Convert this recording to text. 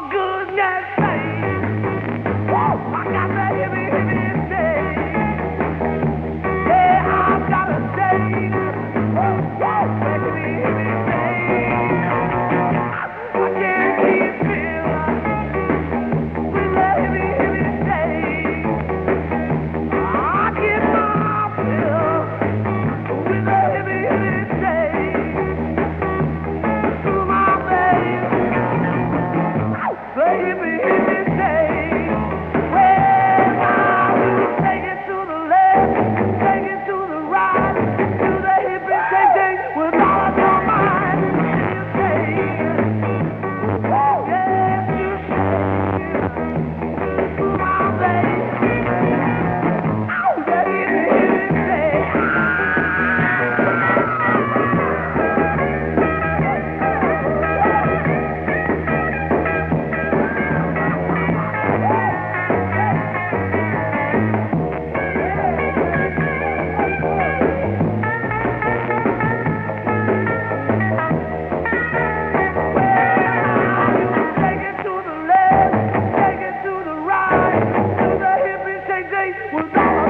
goodness would